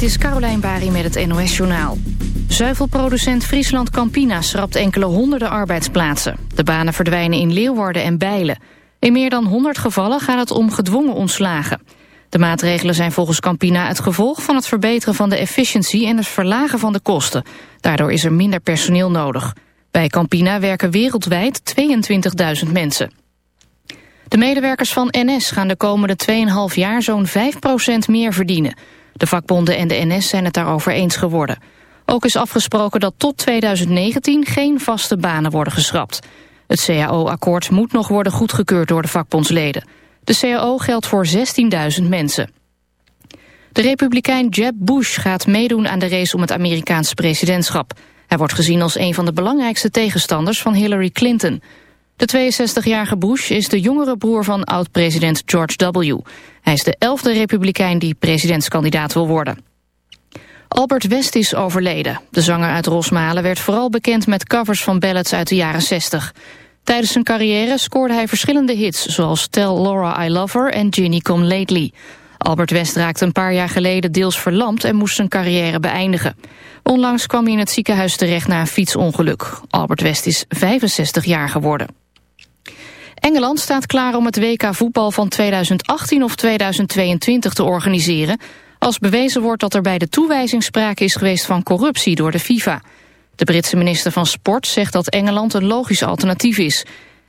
dit is Carolijn Bari met het NOS Journaal. Zuivelproducent Friesland Campina schrapt enkele honderden arbeidsplaatsen. De banen verdwijnen in Leeuwarden en Bijlen. In meer dan 100 gevallen gaat het om gedwongen ontslagen. De maatregelen zijn volgens Campina het gevolg van het verbeteren van de efficiëntie en het verlagen van de kosten. Daardoor is er minder personeel nodig. Bij Campina werken wereldwijd 22.000 mensen. De medewerkers van NS gaan de komende 2,5 jaar zo'n 5% meer verdienen. De vakbonden en de NS zijn het daarover eens geworden. Ook is afgesproken dat tot 2019 geen vaste banen worden geschrapt. Het CAO-akkoord moet nog worden goedgekeurd door de vakbondsleden. De CAO geldt voor 16.000 mensen. De republikein Jeb Bush gaat meedoen aan de race om het Amerikaanse presidentschap. Hij wordt gezien als een van de belangrijkste tegenstanders van Hillary Clinton. De 62-jarige Bush is de jongere broer van oud-president George W. Hij is de elfde republikein die presidentskandidaat wil worden. Albert West is overleden. De zanger uit Rosmalen werd vooral bekend met covers van ballads uit de jaren 60. Tijdens zijn carrière scoorde hij verschillende hits... zoals Tell Laura I Love Her en Ginny Come Lately. Albert West raakte een paar jaar geleden deels verlamd... en moest zijn carrière beëindigen. Onlangs kwam hij in het ziekenhuis terecht na een fietsongeluk. Albert West is 65 jaar geworden. Engeland staat klaar om het WK voetbal van 2018 of 2022 te organiseren... als bewezen wordt dat er bij de toewijzing sprake is geweest van corruptie door de FIFA. De Britse minister van Sport zegt dat Engeland een logisch alternatief is.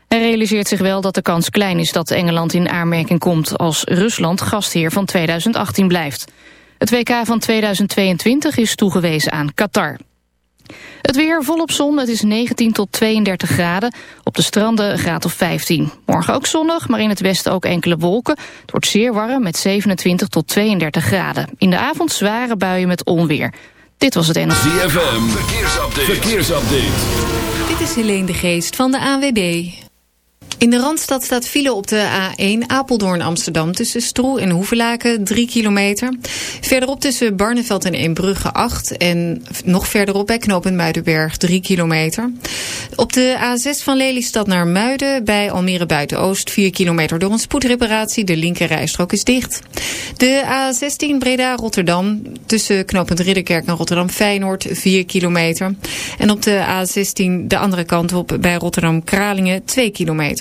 Hij realiseert zich wel dat de kans klein is dat Engeland in aanmerking komt... als Rusland gastheer van 2018 blijft. Het WK van 2022 is toegewezen aan Qatar. Het weer volop zon, het is 19 tot 32 graden. Op de stranden een graad of 15. Morgen ook zonnig, maar in het westen ook enkele wolken. Het wordt zeer warm met 27 tot 32 graden. In de avond zware buien met onweer. Dit was het NOS. ZFM, verkeersupdate. verkeersupdate. Dit is Helene de Geest van de AWB. In de Randstad staat file op de A1 Apeldoorn-Amsterdam... tussen Stroe en Hoevelaken, 3 kilometer. Verderop tussen Barneveld en Eembrugge 8... en nog verderop bij knooppunt Muidenberg 3 kilometer. Op de A6 van Lelystad naar Muiden... bij Almere Buiten-Oost 4 kilometer door een spoedreparatie. De linkerrijstrook is dicht. De A16 Breda-Rotterdam tussen knooppunt Ridderkerk en Rotterdam-Feyenoord 4 kilometer. En op de A16 de andere kant op bij Rotterdam-Kralingen 2 kilometer.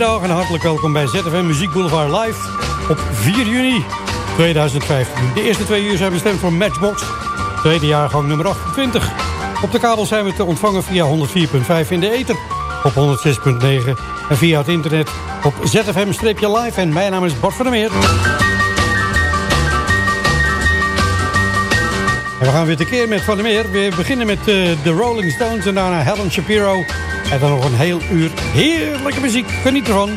Goedemiddag en hartelijk welkom bij ZFM Muziek Boulevard Live op 4 juni 2015. De eerste twee uur zijn bestemd voor Matchbox, tweede jaargang nummer 28. Op de kabel zijn we te ontvangen via 104.5 in de ether, op 106.9 en via het internet op ZFM-live. En mijn naam is Bart van der Meer. En we gaan weer tekeer met Van der Meer. We beginnen met uh, de Rolling Stones en daarna Helen Shapiro... En dan nog een heel uur heerlijke muziek. Geniet ervan.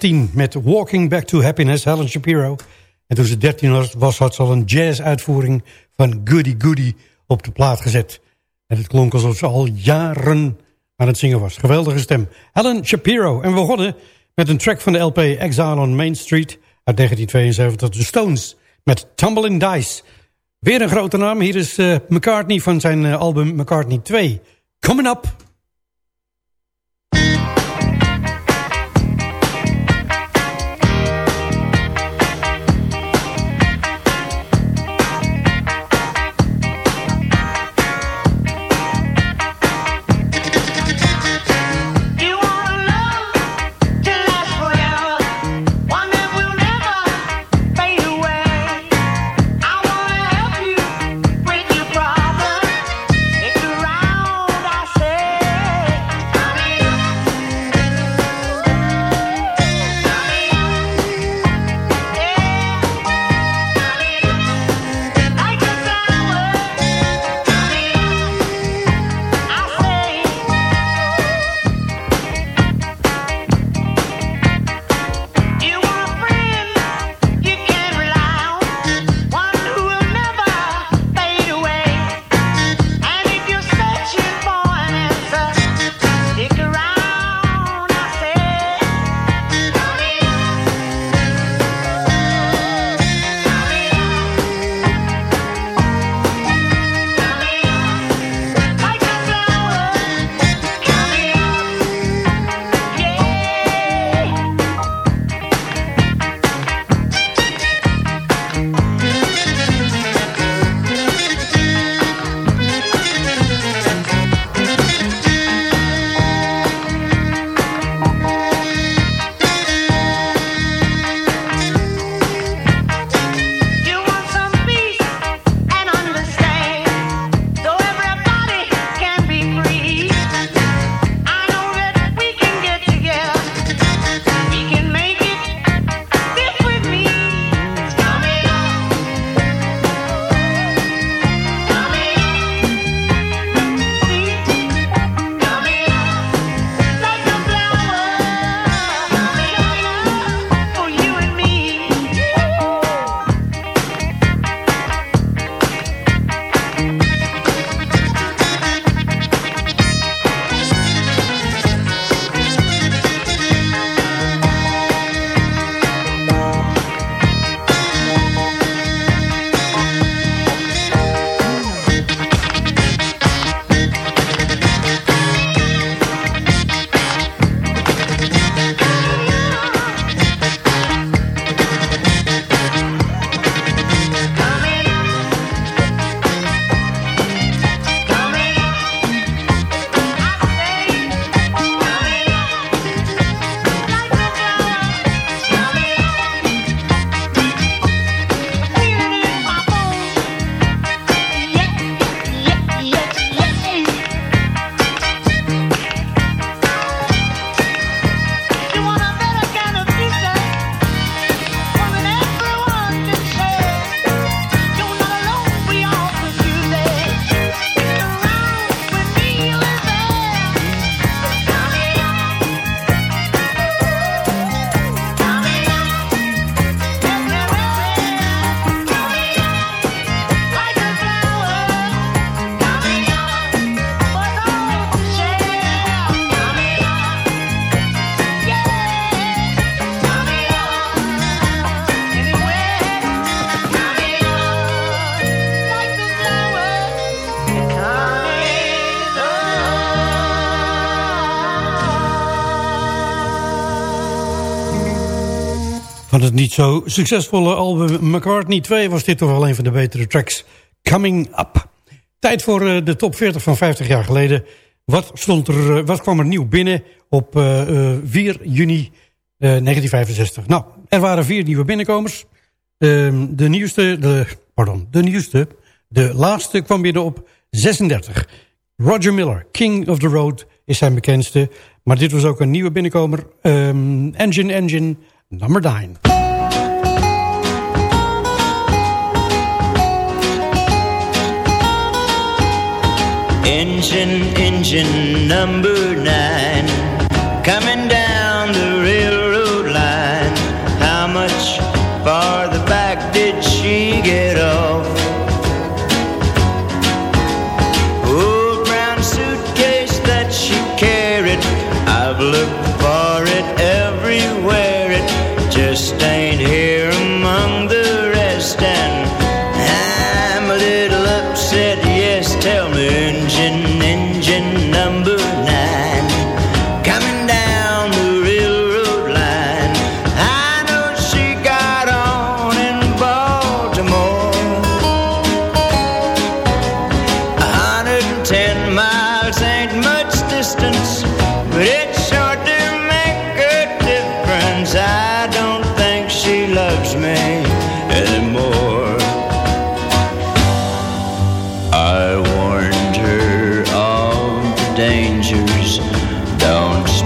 10 met Walking Back to Happiness, Helen Shapiro. En toen ze 13 was, was had ze al een jazz-uitvoering van Goody Goody op de plaat gezet. En het klonk alsof ze al jaren aan het zingen was. Geweldige stem. Helen Shapiro. En we begonnen met een track van de LP Exile on Main Street uit 1972. De Stones met Tumbling Dice. Weer een grote naam. Hier is eh, McCartney van zijn eh, album McCartney 2. Coming up. Het niet zo succesvolle album McCartney 2 was dit toch wel een van de betere tracks. Coming Up. Tijd voor uh, de top 40 van 50 jaar geleden. Wat, stond er, uh, wat kwam er nieuw binnen op uh, 4 juni 1965? Nou, er waren vier nieuwe binnenkomers. Ehm, de nieuwste, de, pardon, de nieuwste, de laatste kwam binnen op 36. Roger Miller, King of the Road, is zijn bekendste. Maar dit was ook een nieuwe binnenkomer. Um, Engine Engine number 9. Engine, engine number nine, coming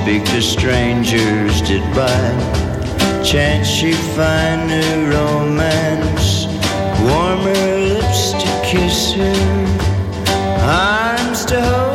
speak to strangers. Did by chance she find new romance? Warmer lips to kiss her, arms to hold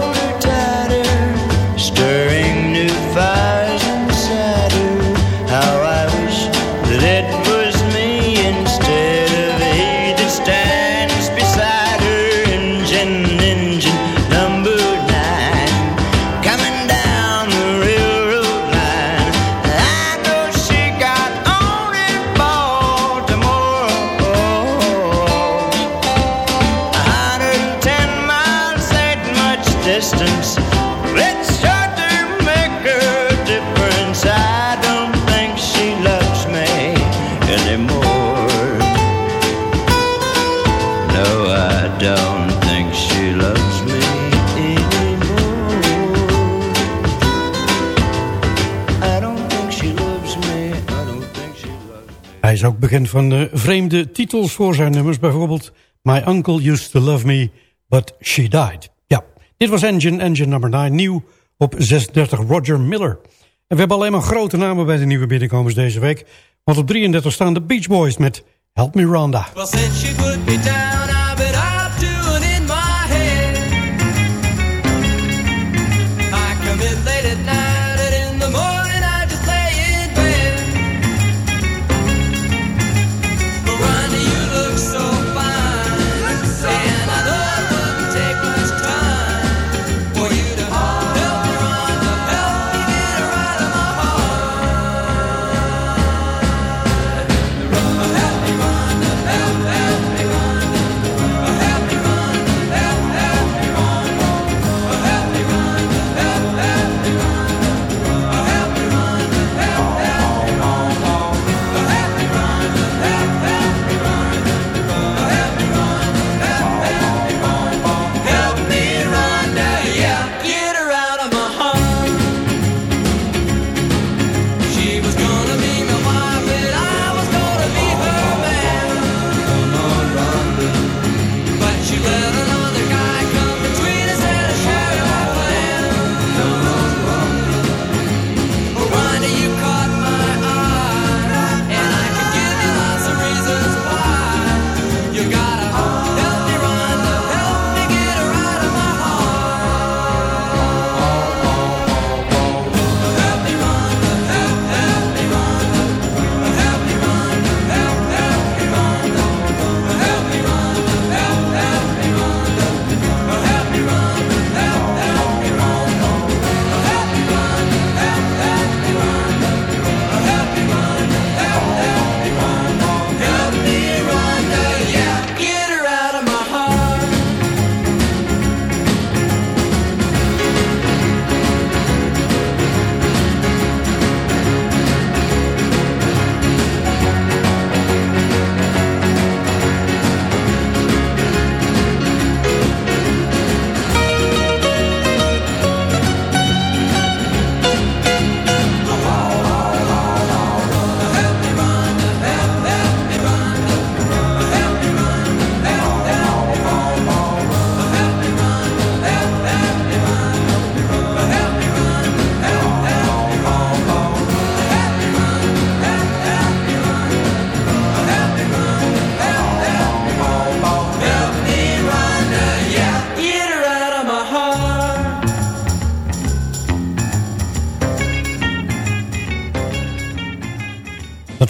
van uh, vreemde titels voor zijn nummers. Bijvoorbeeld My Uncle Used to Love Me, But She Died. Ja, dit was Engine, Engine nummer 9, nieuw op 36 Roger Miller. En we hebben alleen maar grote namen bij de nieuwe binnenkomers deze week. Want op 33 staan de Beach Boys met Help Me Rhonda.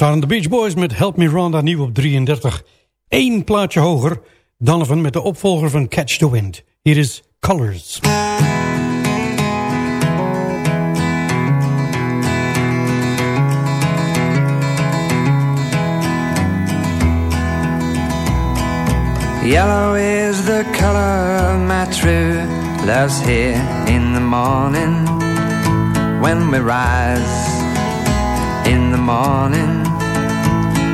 Waren de Beach Boys met Help Me Rhonda nieuw op 33. Eén plaatje hoger, Donovan met de opvolger van Catch the Wind. Hier is Colors. Yellow is the color my true love's here in the morning when we rise. In the morning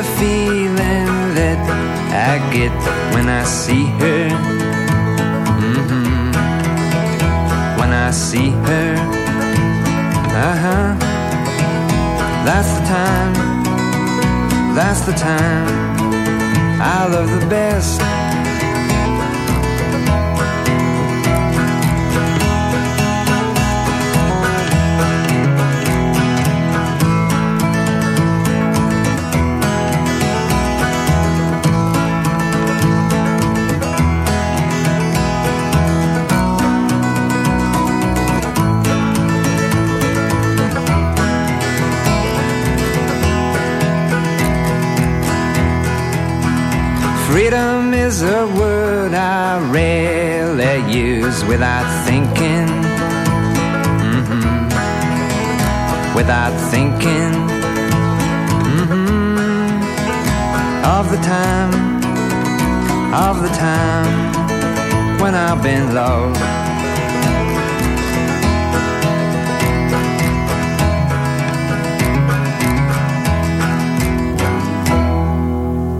The feeling that I get when I see her. Mhm. When I see her, uh huh. That's the time, that's the time I love the best. Freedom is a word I rarely use without thinking. Mhm. Without thinking. Mhm. Of the time, of the time when I've been low.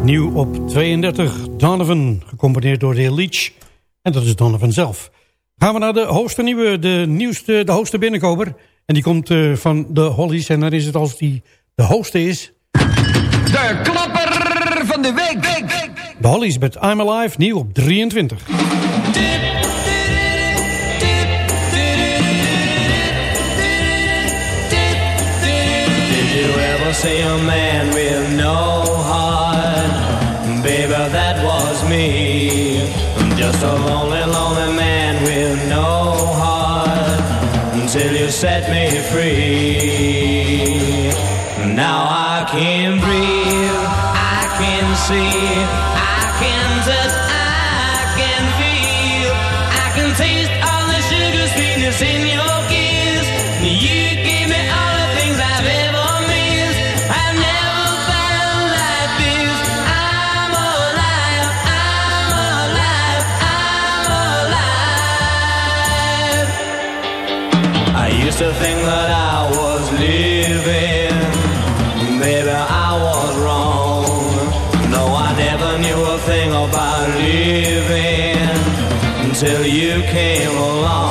Nieuw op 32, Donovan, gecomponeerd door de heer Leach. En dat is Donovan zelf. Gaan we naar de hoogste nieuwe, de nieuwste, de hoogste binnenkomer. En die komt eh, van de Hollies. En dan is het als die de hoogste is... De klapper van de week. week, week. De Hollies met I'm Alive, nieuw op 23. Did you ever see a man with no just a lonely, lonely man with no heart until you set me free. Now I can breathe, I can see, you came along.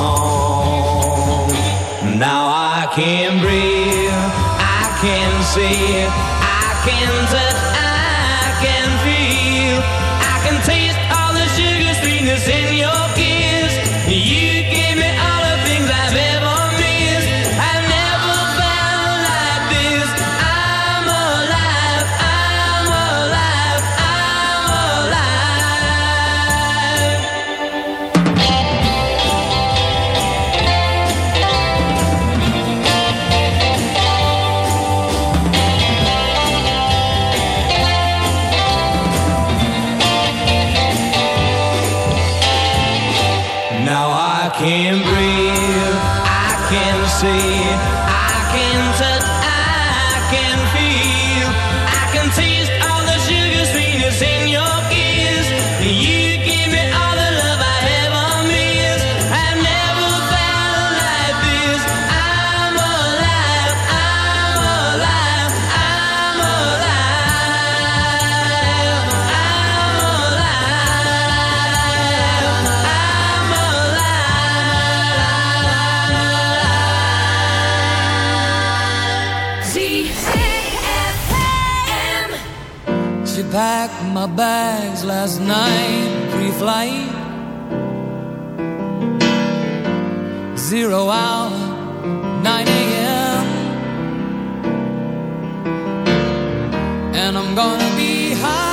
Zero hour, 9 a.m. And I'm gonna be high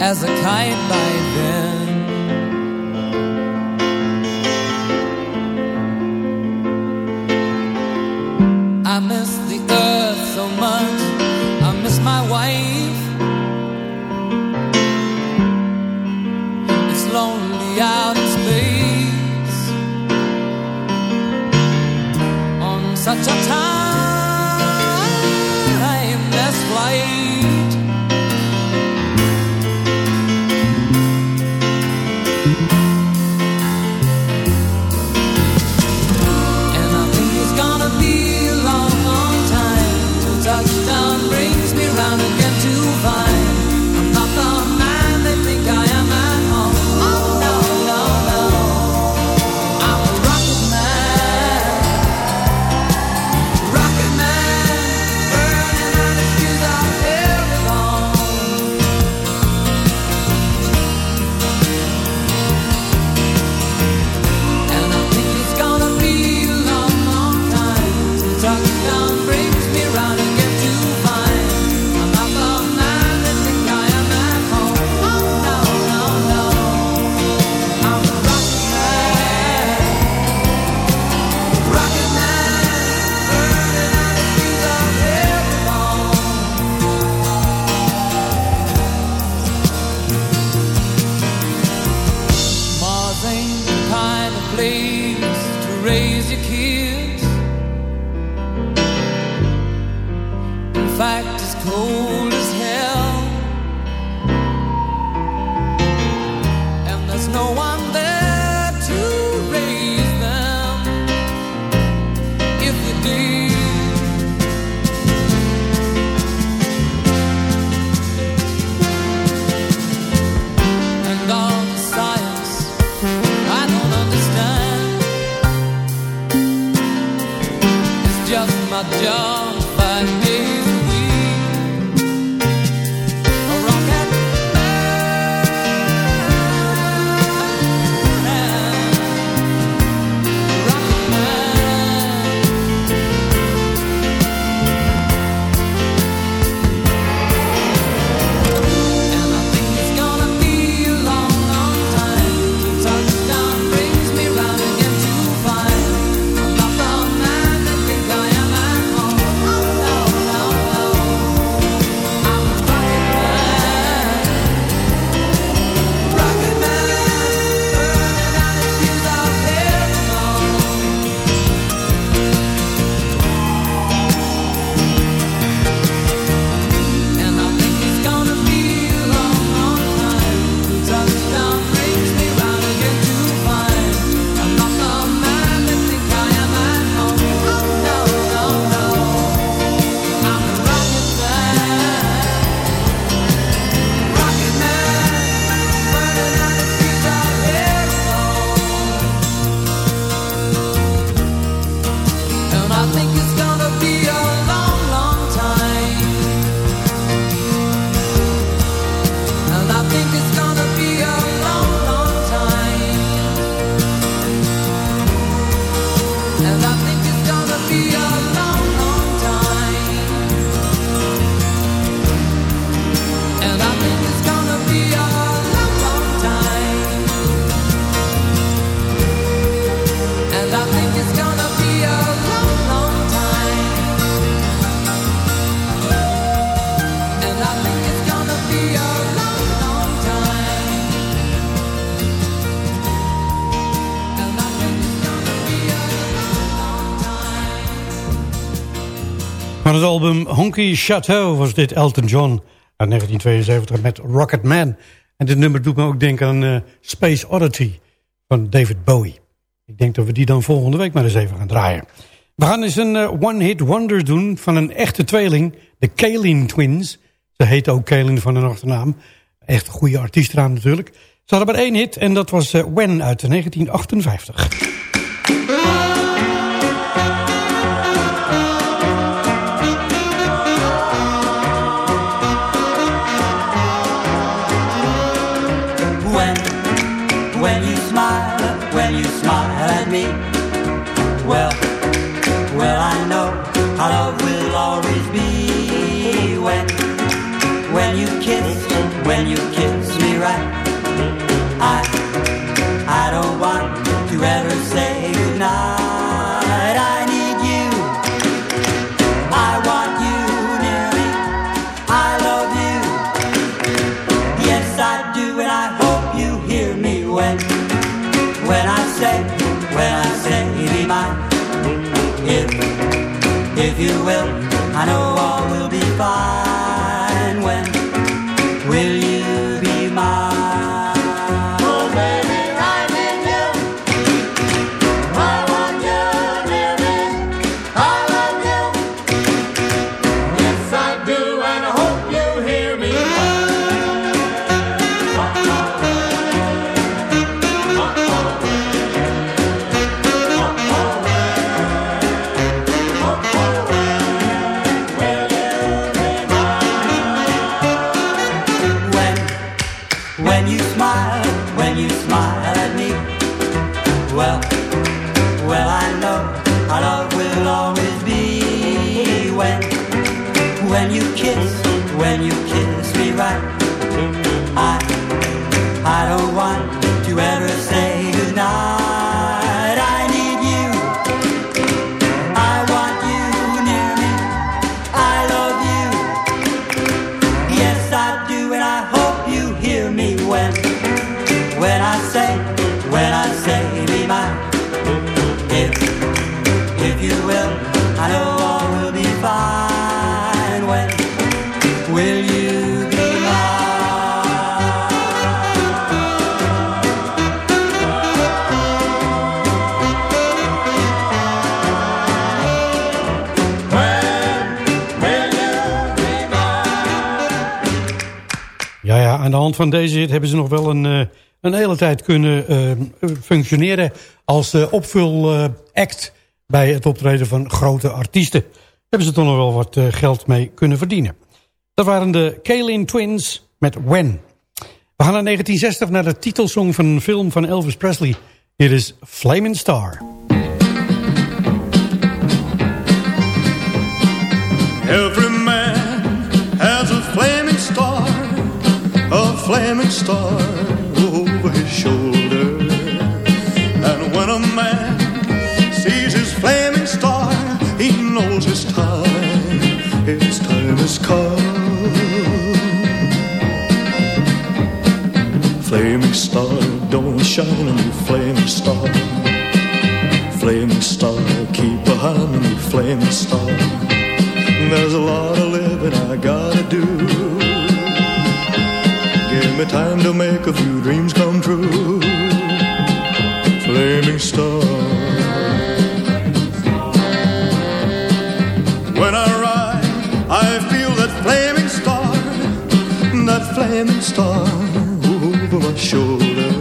as a kite by such a time. Honky Chateau was dit Elton John uit 1972 met Rocket Man. En dit nummer doet me ook denken aan eh, Space Oddity van David Bowie. Ik denk dat we die dan volgende week maar eens even gaan draaien. We gaan eens een eh, one-hit wonder doen van een echte tweeling, de Kaelin Twins. Ze heet ook Kaelin van hun achternaam. Echt goede artiestraam natuurlijk. Ze hadden maar één hit en dat was uh, When uit 1958. Will, aan de hand van deze hit hebben ze nog wel een, eh, een hele tijd kunnen eh, functioneren als uh, opvulact bij het optreden van grote artiesten. Hebben ze toch nog wel wat eh, geld mee kunnen verdienen. Dat waren de Kalin Twins met When. We gaan naar 1960 naar de titelsong van een film van Elvis Presley. Hier is Flaming Star. Every man flaming star over his shoulder. And when a man sees his flaming star, he knows his time, his time has come. Flaming star, don't shine on me, flaming star. Flaming star, keep behind me, flaming star. There's a lot of living I gotta me time to make a few dreams come true. Flaming star. When I ride, I feel that flaming star, that flaming star over my shoulder.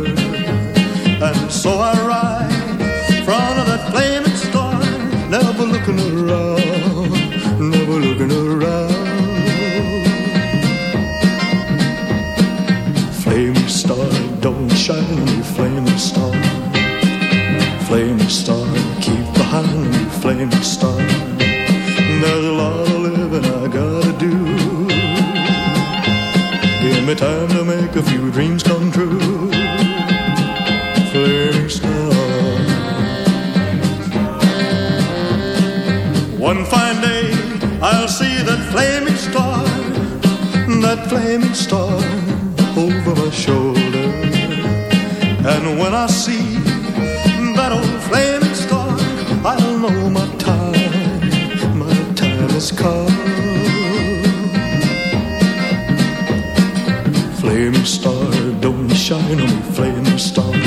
And so I ride in front of that flaming star, never looking around, flaming star. Flaming star, keep behind me, flaming star. There's a lot of living I gotta do. Give me time to make a few dreams come true. Flaming star. One fine day I'll see that flaming star, that flaming star over my shoulder. When I see that old flaming star, I'll know my time, my time has come. Flaming star, don't shine on me, flaming star.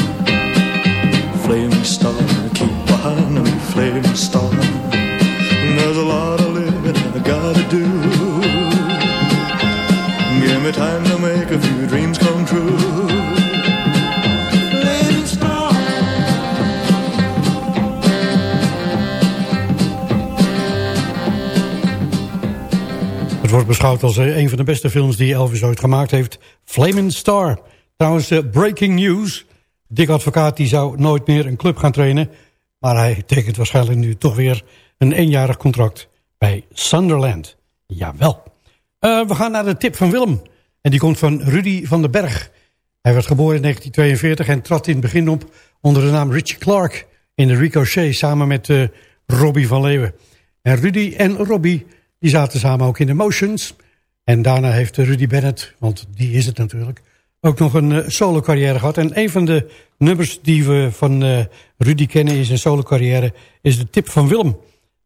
Beschouwd als eh, een van de beste films die Elvis ooit gemaakt heeft. Flaming Star. Trouwens, eh, breaking news. Dick Advocaat die zou nooit meer een club gaan trainen. Maar hij tekent waarschijnlijk nu toch weer een eenjarig contract bij Sunderland. Jawel. Eh we gaan naar de tip van Willem. En die komt van Rudy van den Berg. Hij werd geboren in 1942 en trad in het begin op onder de naam Richie Clark in de Ricochet samen met Robbie van Leeuwen. En Rudy en Robbie die zaten samen ook in de Motions. En daarna heeft Rudy Bennett, want die is het natuurlijk, ook nog een eh, solo carrière gehad. En een van de nummers die we van eh, Rudy kennen in zijn solo carrière is de tip van Willem.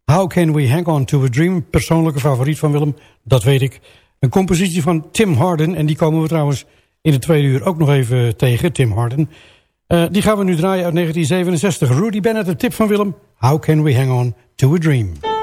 How Can We Hang On To A Dream, persoonlijke favoriet van Willem, dat weet ik. Een compositie van Tim Harden en die komen we trouwens in de tweede uur ook nog even tegen, Tim Harden. Eh, die gaan we nu draaien uit 1967. Rudy Bennett, de tip van Willem. How Can We Hang On To A Dream.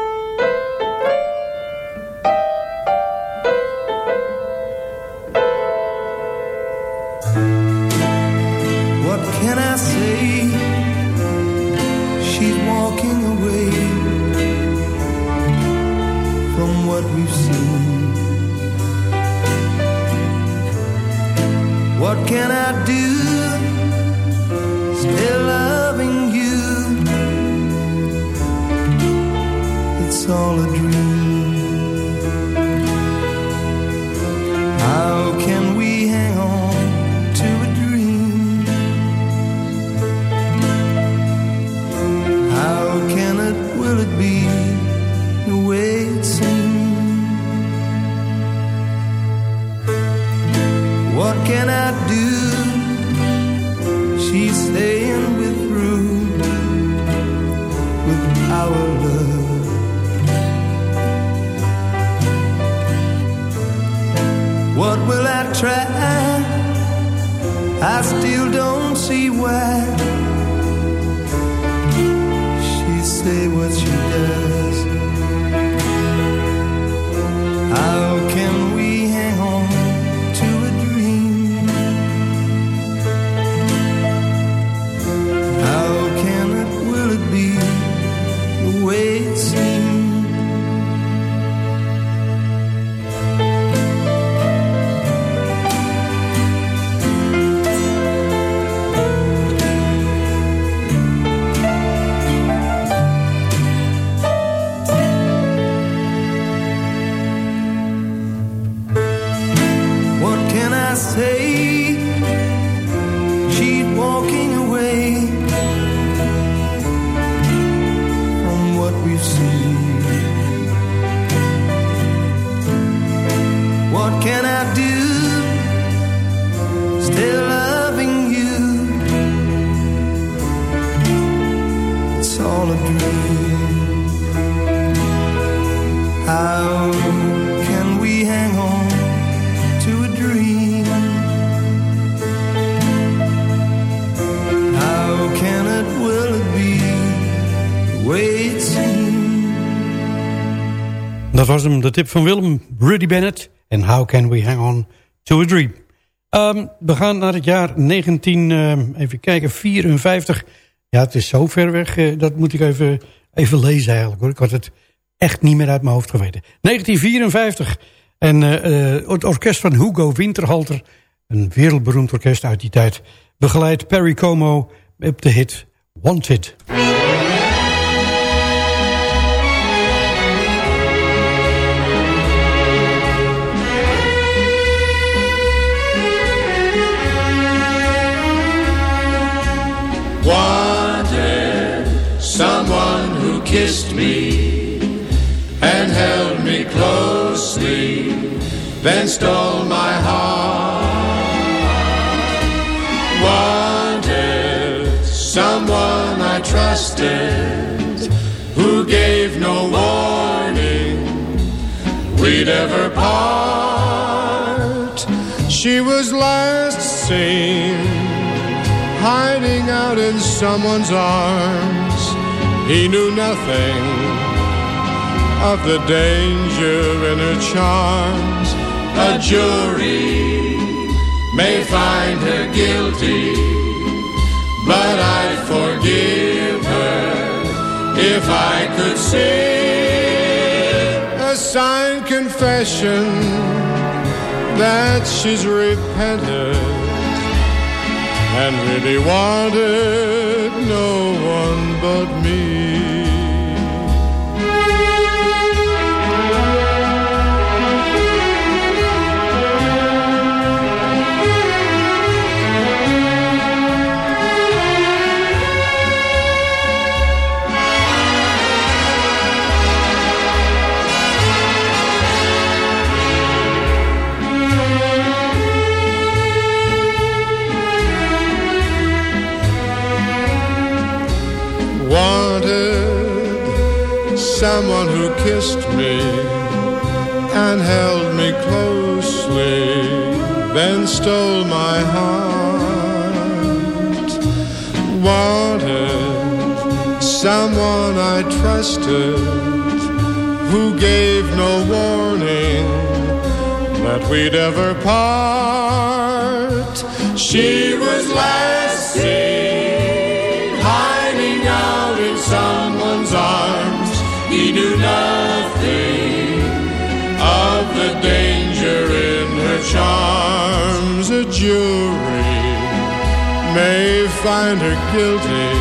De tip van Willem, Rudy Bennett. En How Can We Hang On To A Dream. Ehm, we gaan naar het jaar 19, ehm, even kijken, 54. Ja, het is zo ver weg, eh, dat moet ik even, even lezen eigenlijk. Hoor. Ik had het echt niet meer uit mijn hoofd geweten. 1954. En eh, eh, het orkest van Hugo Winterhalter, een wereldberoemd orkest uit die tijd... begeleidt Perry Como op de hit wanted kissed me and held me closely, then stole my heart. Wanted someone I trusted who gave no warning we'd ever part. She was last seen hiding out in someone's arms. He knew nothing of the danger in her charms. A jury may find her guilty, but I'd forgive her if I could see a signed confession that she's repented and really wanted no one but me. Kissed me and held me closely, then stole my heart. Wanted someone I trusted who gave no warning that we'd ever part. She was last seen charms. A jury may find her guilty,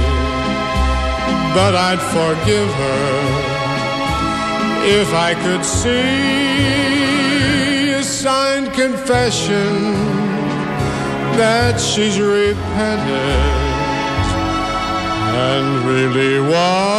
but I'd forgive her if I could see a signed confession that she's repented and really wanted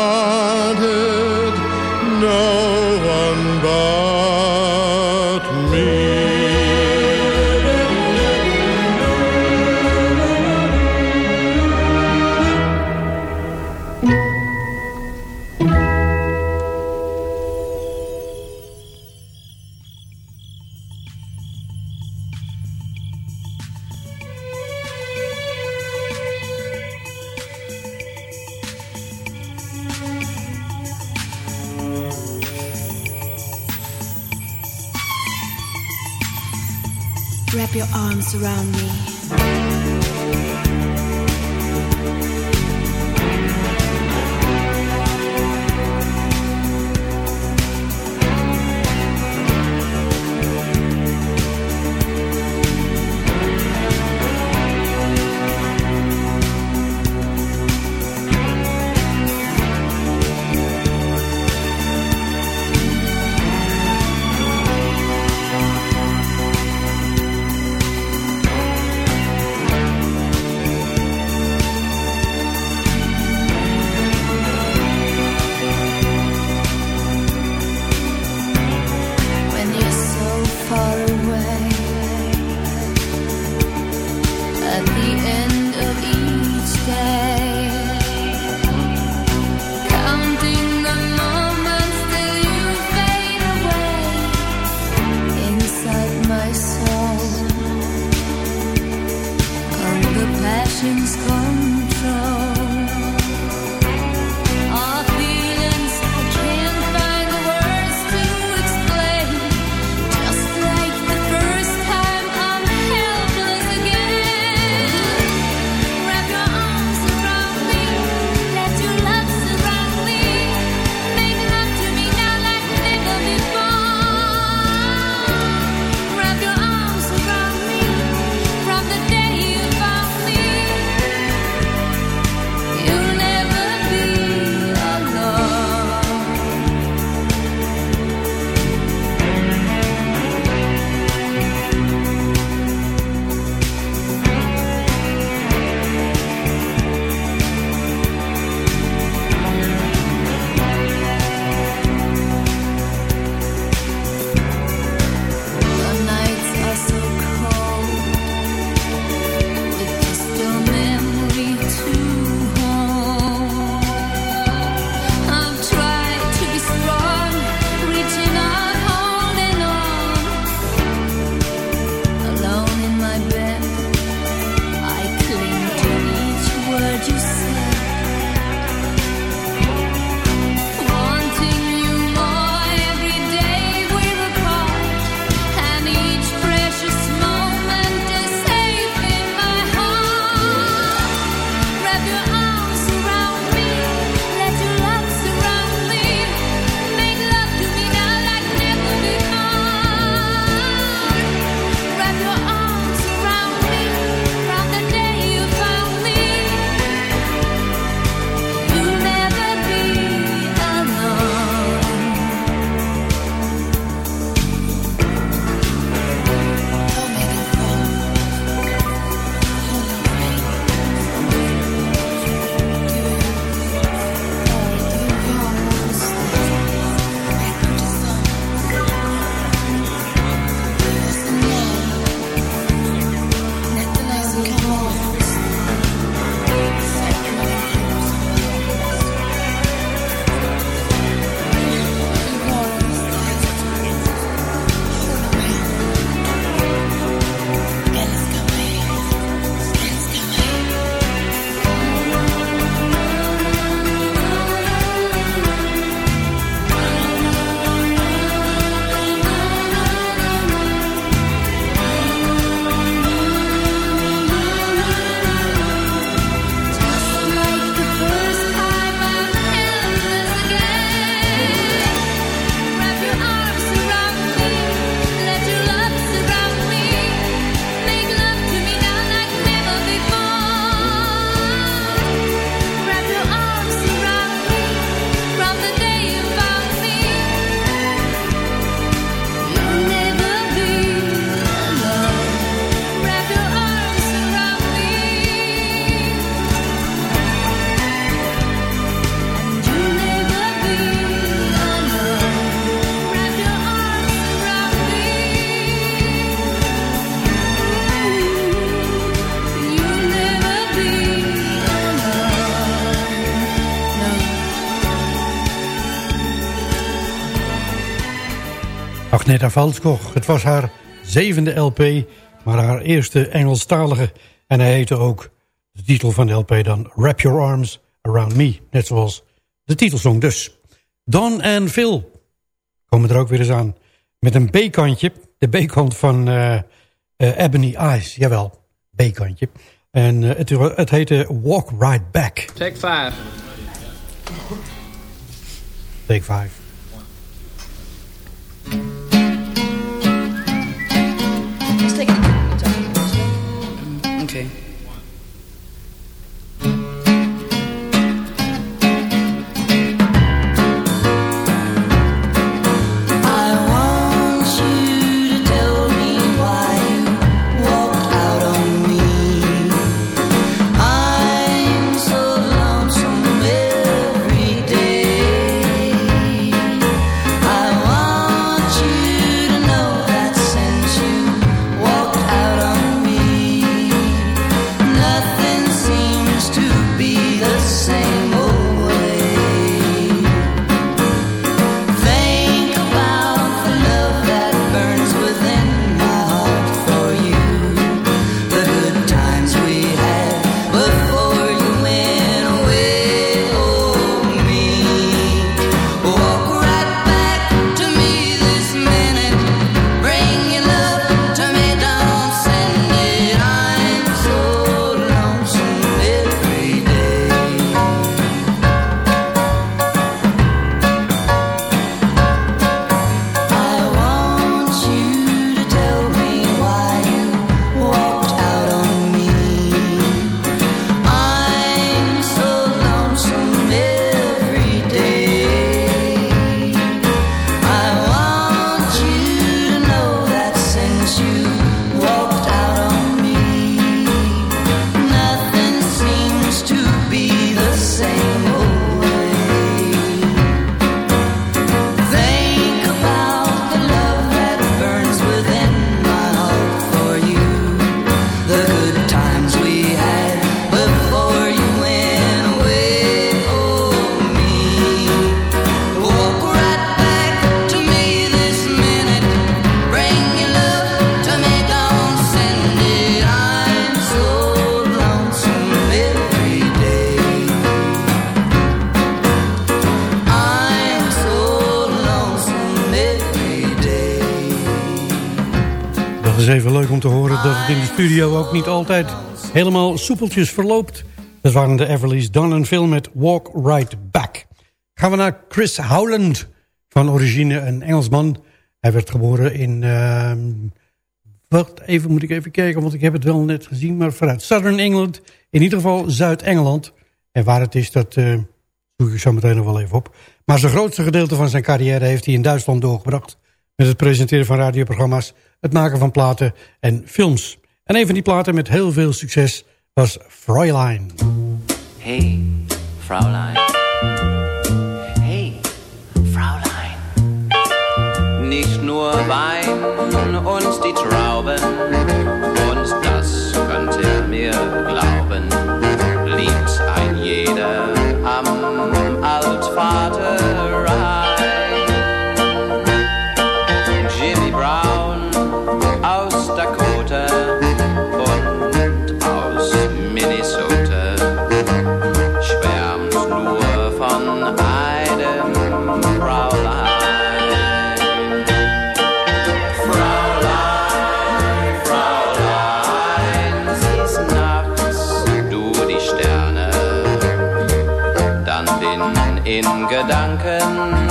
Agneta Valskog. Het was haar zevende LP, maar haar eerste Engelstalige. En hij heette ook, de titel van de LP dan, Wrap Your Arms Around Me. Net zoals de titelsong dus. Don en Phil komen er ook weer eens aan. Met een B-kantje. De B-kant van eh, eh, Ebony Eyes. Jawel, B-kantje. En eh, het, het heette Walk Right Back. Take five. Take five. Okay. Even leuk om te horen dat het in de studio ook niet altijd helemaal soepeltjes verloopt. Dat waren de Everly's Don en Phil met Walk Right Back. Gaan we naar Chris Howland, van origine een Engelsman. Hij werd geboren in... ehm, wacht, even moet ik even kijken, want ik heb het wel net gezien. Maar vanuit Southern England, in ieder geval Zuid-Engeland. En waar het is, dat eh zoek ik zo meteen nog wel even op. Maar zijn grootste gedeelte van zijn carrière heeft hij in Duitsland doorgebracht. Met het presenteren van radioprogramma's, het maken van platen en films. En een van die platen met heel veel succes was Fräulein. Hey, Fraulein. Hey, Fraulein. Nicht nur Wein und die Trauben, und das könnt ihr mir glauben, liebt ein jeder in Gedanken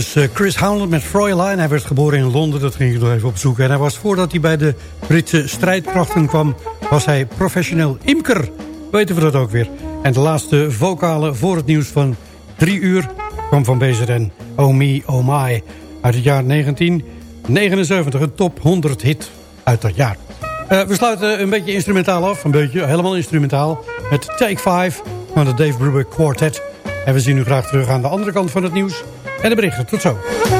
dus eh, Chris Howland met Fräulein. Hij werd geboren in Londen, dat ging ik nog even opzoeken. En hij was voordat hij bij de Britse strijdkrachten kwam... was hij professioneel imker. Weten we dat ook weer. En de laatste vocale voor het nieuws van drie uur... kwam van Bezeren, Oh Me, Oh My. Uit het jaar 1979, een top 100 hit uit dat jaar. Eh, we sluiten een beetje instrumentaal af. Een beetje, helemaal instrumentaal. Met Take 5 van de Dave Brubeck Quartet. En we zien u graag terug aan de andere kant van het nieuws en de berichten. Tot zo.